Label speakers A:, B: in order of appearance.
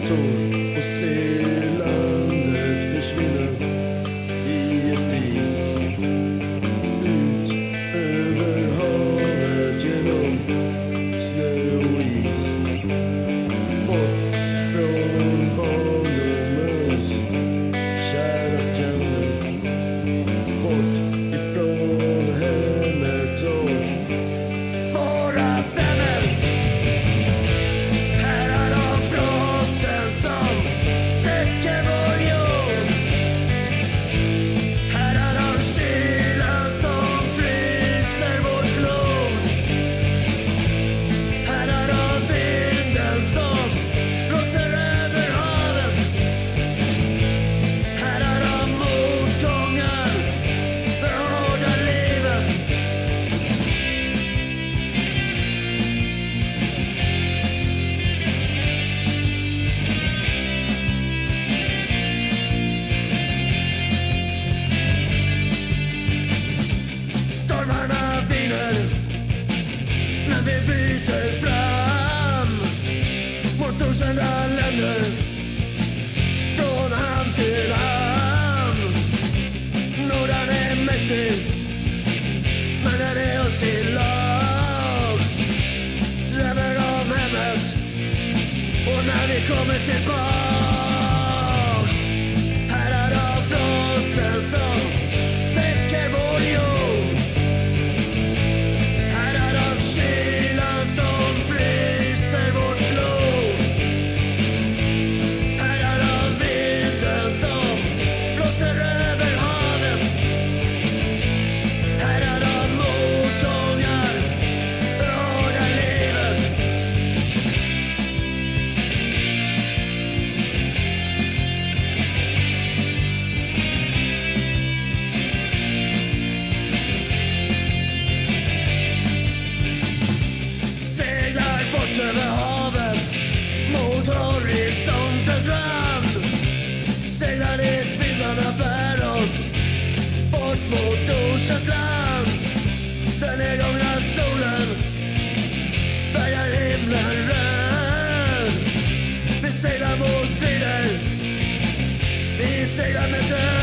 A: Cristo, o seu. vi byter fram mot okända länder från hamn till hamn. Nordan är mäktig, men den är oss till lags. Drömmer om hemmet och när vi kommer tillbaks världens Seglar dit vindarna bär oss bort mot okänt land Den nedgångna solen färgar himlen röd. Vi seglar mot strider, vi seglar med död